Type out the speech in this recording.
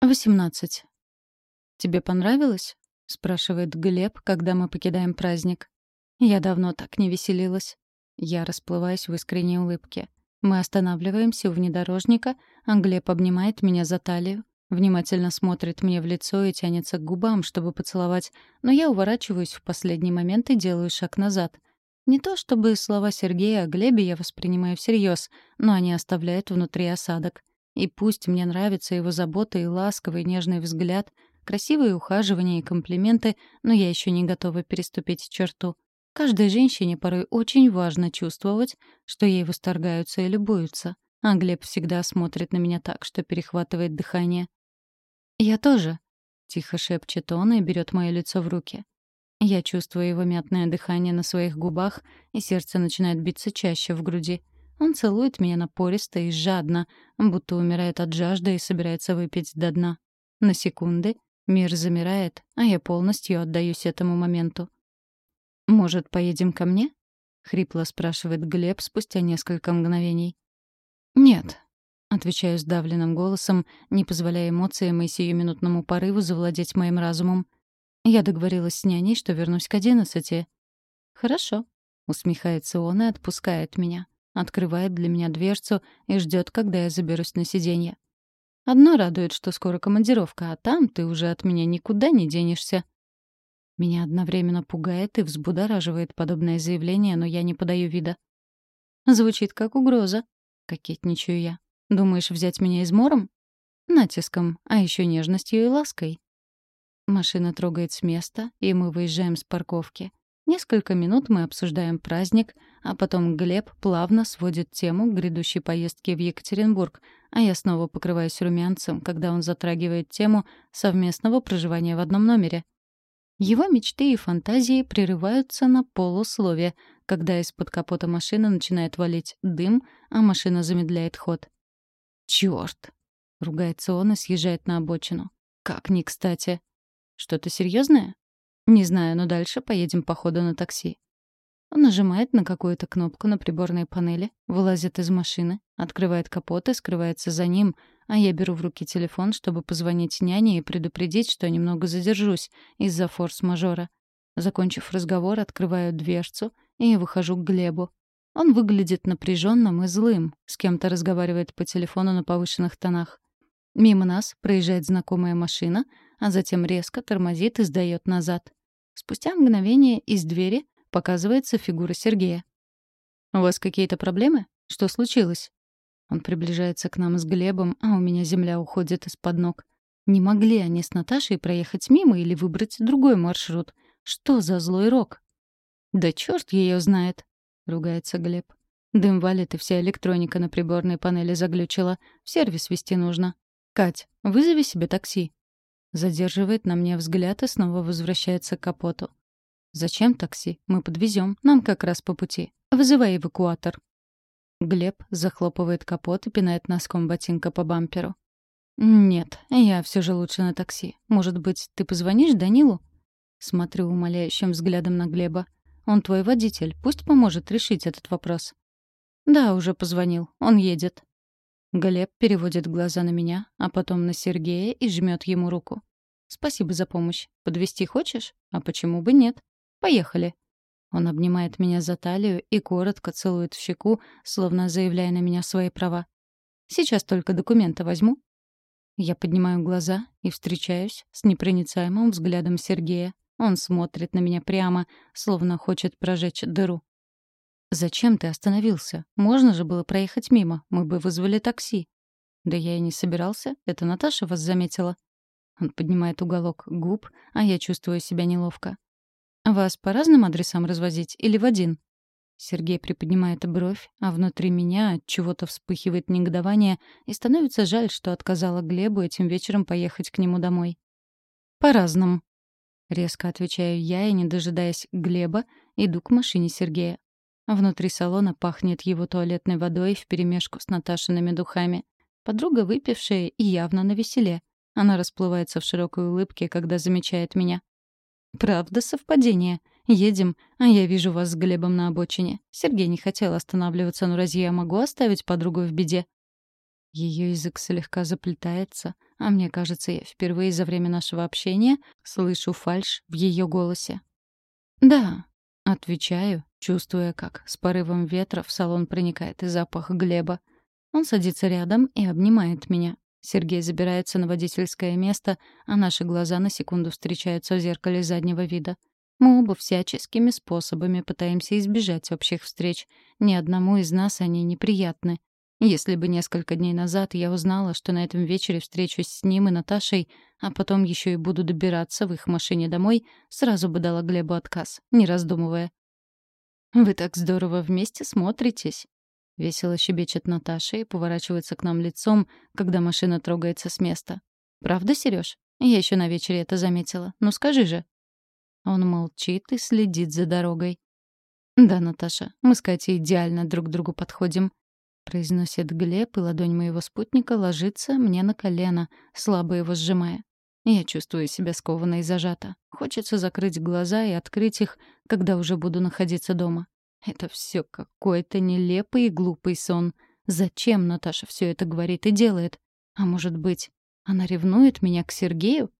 18. «Тебе понравилось?» — спрашивает Глеб, когда мы покидаем праздник. Я давно так не веселилась. Я расплываюсь в искренней улыбке. Мы останавливаемся у внедорожника, а Глеб обнимает меня за талию, внимательно смотрит мне в лицо и тянется к губам, чтобы поцеловать, но я уворачиваюсь в последний момент и делаю шаг назад. Не то чтобы слова Сергея о Глебе я воспринимаю всерьез, но они оставляют внутри осадок. И пусть мне нравится его забота и ласковый нежный взгляд, красивые ухаживания и комплименты, но я еще не готова переступить черту. Каждой женщине порой очень важно чувствовать, что ей восторгаются и любуются. А Глеб всегда смотрит на меня так, что перехватывает дыхание. «Я тоже», — тихо шепчет он и берет мое лицо в руки. Я чувствую его мятное дыхание на своих губах, и сердце начинает биться чаще в груди. Он целует меня напористо и жадно, будто умирает от жажды и собирается выпить до дна. На секунды мир замирает, а я полностью отдаюсь этому моменту. «Может, поедем ко мне?» — хрипло спрашивает Глеб спустя несколько мгновений. «Нет», — отвечаю сдавленным голосом, не позволяя эмоциям и сиюминутному порыву завладеть моим разумом. Я договорилась с няней, что вернусь к одиннадцати. «Хорошо», — усмехается он и отпускает меня открывает для меня дверцу и ждет, когда я заберусь на сиденье. Одно радует, что скоро командировка, а там ты уже от меня никуда не денешься. Меня одновременно пугает и взбудораживает подобное заявление, но я не подаю вида. Звучит как угроза. Кокетничаю я. Думаешь взять меня измором? Натиском, а еще нежностью и лаской. Машина трогает с места, и мы выезжаем с парковки. Несколько минут мы обсуждаем праздник, а потом Глеб плавно сводит тему к грядущей поездке в Екатеринбург, а я снова покрываюсь румянцем, когда он затрагивает тему совместного проживания в одном номере. Его мечты и фантазии прерываются на полуслове, когда из-под капота машины начинает валить дым, а машина замедляет ход. «Чёрт!» — ругается он и съезжает на обочину. «Как ни кстати!» «Что-то серьезное? Не знаю, но дальше поедем по ходу на такси. Он нажимает на какую-то кнопку на приборной панели, вылазит из машины, открывает капот и скрывается за ним, а я беру в руки телефон, чтобы позвонить няне и предупредить, что немного задержусь из-за форс-мажора. Закончив разговор, открываю дверцу и выхожу к Глебу. Он выглядит напряженным и злым, с кем-то разговаривает по телефону на повышенных тонах. Мимо нас проезжает знакомая машина, а затем резко тормозит и сдаёт назад. Спустя мгновение из двери показывается фигура Сергея. «У вас какие-то проблемы? Что случилось?» Он приближается к нам с Глебом, а у меня земля уходит из-под ног. Не могли они с Наташей проехать мимо или выбрать другой маршрут? Что за злой рок? «Да чёрт её знает!» — ругается Глеб. Дым валит, и вся электроника на приборной панели заглючила. В сервис вести нужно. «Кать, вызови себе такси», Задерживает на мне взгляд и снова возвращается к капоту. «Зачем такси? Мы подвезем. Нам как раз по пути. Вызывай эвакуатор». Глеб захлопывает капот и пинает носком ботинка по бамперу. «Нет, я все же лучше на такси. Может быть, ты позвонишь Данилу?» Смотрю умоляющим взглядом на Глеба. «Он твой водитель. Пусть поможет решить этот вопрос». «Да, уже позвонил. Он едет». Глеб переводит глаза на меня, а потом на Сергея и жмет ему руку. «Спасибо за помощь. Подвести хочешь? А почему бы нет? Поехали». Он обнимает меня за талию и коротко целует в щеку, словно заявляя на меня свои права. «Сейчас только документы возьму». Я поднимаю глаза и встречаюсь с непроницаемым взглядом Сергея. Он смотрит на меня прямо, словно хочет прожечь дыру. «Зачем ты остановился? Можно же было проехать мимо. Мы бы вызвали такси». «Да я и не собирался. Это Наташа вас заметила». Он поднимает уголок губ, а я чувствую себя неловко. «Вас по разным адресам развозить или в один?» Сергей приподнимает бровь, а внутри меня от чего-то вспыхивает негодование и становится жаль, что отказала Глебу этим вечером поехать к нему домой. «По-разному», — резко отвечаю я и, не дожидаясь Глеба, иду к машине Сергея. Внутри салона пахнет его туалетной водой вперемешку с Наташиными духами. Подруга выпившая и явно на веселе. Она расплывается в широкой улыбке, когда замечает меня. «Правда совпадение. Едем, а я вижу вас с Глебом на обочине. Сергей не хотел останавливаться, но разве я могу оставить подругу в беде?» Ее язык слегка заплетается, а мне кажется, я впервые за время нашего общения слышу фальшь в ее голосе. «Да», — отвечаю, чувствуя, как с порывом ветра в салон проникает и запах Глеба. Он садится рядом и обнимает меня. Сергей забирается на водительское место, а наши глаза на секунду встречаются в зеркале заднего вида. Мы оба всяческими способами пытаемся избежать общих встреч. Ни одному из нас они неприятны. Если бы несколько дней назад я узнала, что на этом вечере встречусь с ним и Наташей, а потом еще и буду добираться в их машине домой, сразу бы дала Глебу отказ, не раздумывая. «Вы так здорово вместе смотритесь», — весело щебечет Наташа и поворачивается к нам лицом, когда машина трогается с места. «Правда, Серёж? Я еще на вечере это заметила. Ну скажи же». Он молчит и следит за дорогой. «Да, Наташа, мы с Катей идеально друг к другу подходим произносит Глеб, и ладонь моего спутника ложится мне на колено, слабо его сжимая. Я чувствую себя скованно и зажата. Хочется закрыть глаза и открыть их, когда уже буду находиться дома. Это все какой-то нелепый и глупый сон. Зачем Наташа все это говорит и делает? А может быть, она ревнует меня к Сергею?